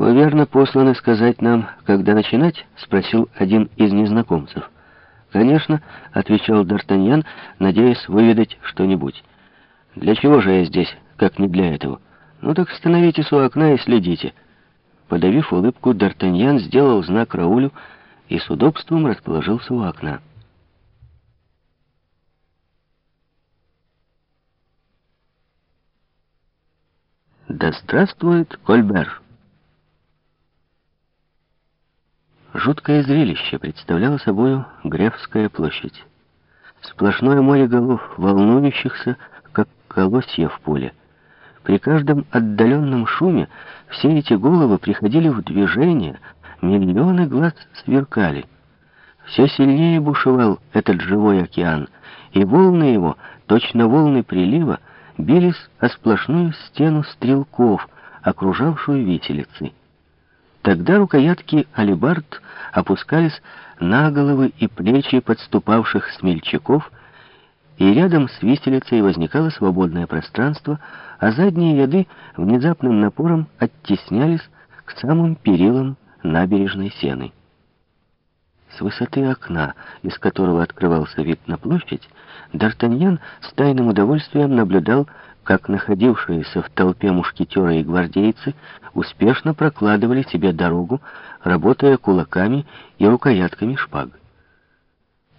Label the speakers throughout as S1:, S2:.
S1: «Вы верно посланы сказать нам, когда начинать?» — спросил один из незнакомцев. «Конечно», — отвечал Д'Артаньян, надеясь выведать что-нибудь. «Для чего же я здесь, как не для этого? Ну так становитесь у окна и следите». Подавив улыбку, Д'Артаньян сделал знак Раулю и с удобством расположился у окна. «Да здравствует Кольбер!» Жуткое зрелище представляло собою Гревская площадь. Сплошное море голов, волнующихся, как колосья в поле. При каждом отдаленном шуме все эти головы приходили в движение, миллионы глаз сверкали. Все сильнее бушевал этот живой океан, и волны его, точно волны прилива, бились о сплошную стену стрелков, окружавшую виселицы. Тогда рукоятки алибард опускались на головы и плечи подступавших смельчаков, и рядом с виселицей возникало свободное пространство, а задние ряды внезапным напором оттеснялись к самым перилам набережной сены. С высоты окна, из которого открывался вид на площадь, Д'Артаньян с тайным удовольствием наблюдал как находившиеся в толпе мушкетеры и гвардейцы успешно прокладывали себе дорогу, работая кулаками и рукоятками шпаг.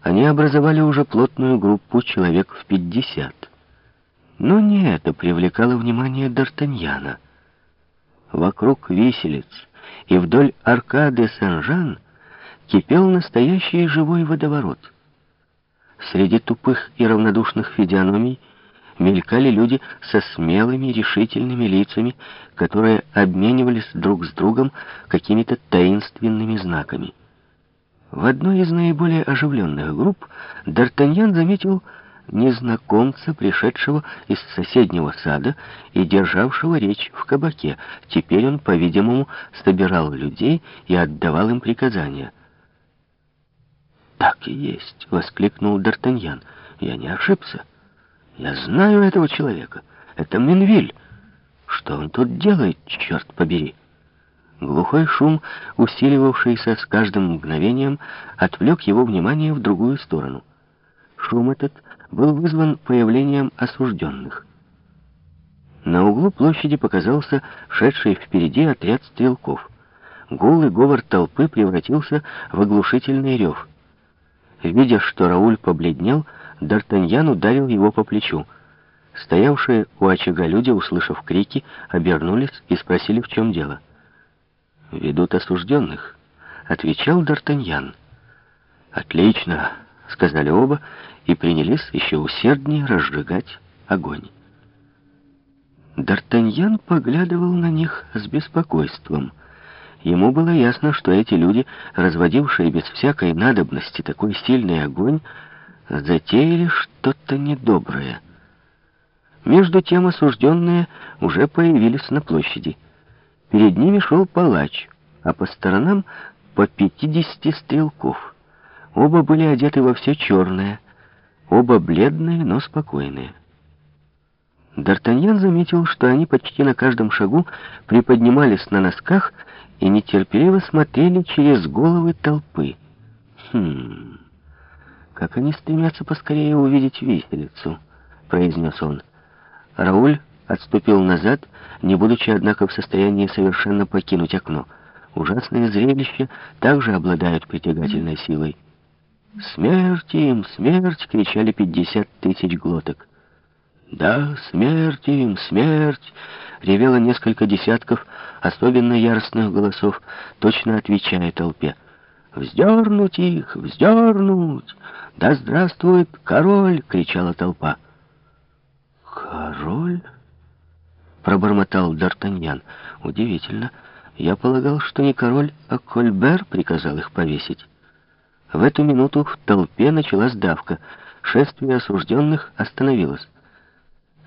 S1: Они образовали уже плотную группу человек в пятьдесят. Но не это привлекало внимание Д'Артаньяна. Вокруг виселиц и вдоль аркады Сен-Жан кипел настоящий живой водоворот. Среди тупых и равнодушных физиономий мелькали люди со смелыми, решительными лицами, которые обменивались друг с другом какими-то таинственными знаками. В одной из наиболее оживленных групп Д'Артаньян заметил незнакомца, пришедшего из соседнего сада и державшего речь в кабаке. Теперь он, по-видимому, собирал людей и отдавал им приказания. «Так и есть!» — воскликнул Д'Артаньян. «Я не ошибся». Я знаю этого человека. Это Минвиль. Что он тут делает, черт побери? Глухой шум, усиливавшийся с каждым мгновением, отвлек его внимание в другую сторону. Шум этот был вызван появлением осужденных. На углу площади показался шедший впереди отряд стрелков. Гул и говор толпы превратился в оглушительный рев. Видя, что Рауль побледнел, Д'Артаньян ударил его по плечу. Стоявшие у очага люди, услышав крики, обернулись и спросили, в чем дело. «Ведут осужденных», — отвечал Д'Артаньян. «Отлично», — сказали оба и принялись еще усерднее разжигать огонь. Д'Артаньян поглядывал на них с беспокойством. Ему было ясно, что эти люди, разводившие без всякой надобности такой сильный огонь, затеяли что-то недоброе. Между тем осужденные уже появились на площади. Перед ними шел палач, а по сторонам по пятидесяти стрелков. Оба были одеты во все черное, оба бледные, но спокойные. Д'Артаньян заметил, что они почти на каждом шагу приподнимались на носках и нетерпеливо смотрели через головы толпы. Хм... «Как они стремятся поскорее увидеть виселицу», — произнес он. Рауль отступил назад, не будучи, однако, в состоянии совершенно покинуть окно. Ужасные зрелища также обладают притягательной силой. «Смерть им! Смерть!» — кричали пятьдесят тысяч глоток. «Да, смерть им! Смерть!» — ревело несколько десятков особенно яростных голосов, точно отвечая толпе. «Вздернуть их! Вздернуть! Да здравствует король!» — кричала толпа. «Король?» — пробормотал Д'Артаньян. «Удивительно. Я полагал, что не король, а Кольбер приказал их повесить». В эту минуту в толпе началась давка. Шествие осужденных остановилось.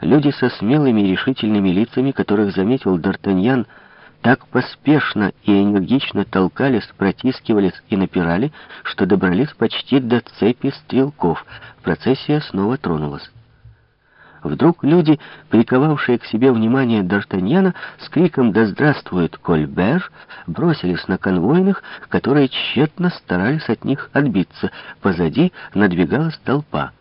S1: Люди со смелыми и решительными лицами, которых заметил Д'Артаньян, — так поспешно и энергично толкались, протискивались и напирали, что добрались почти до цепи стрелков. Процессия снова тронулась. Вдруг люди, приковавшие к себе внимание Д'Артаньяна, с криком «Да здравствует Кольбер!» бросились на конвойных, которые тщетно старались от них отбиться. Позади надвигалась толпа.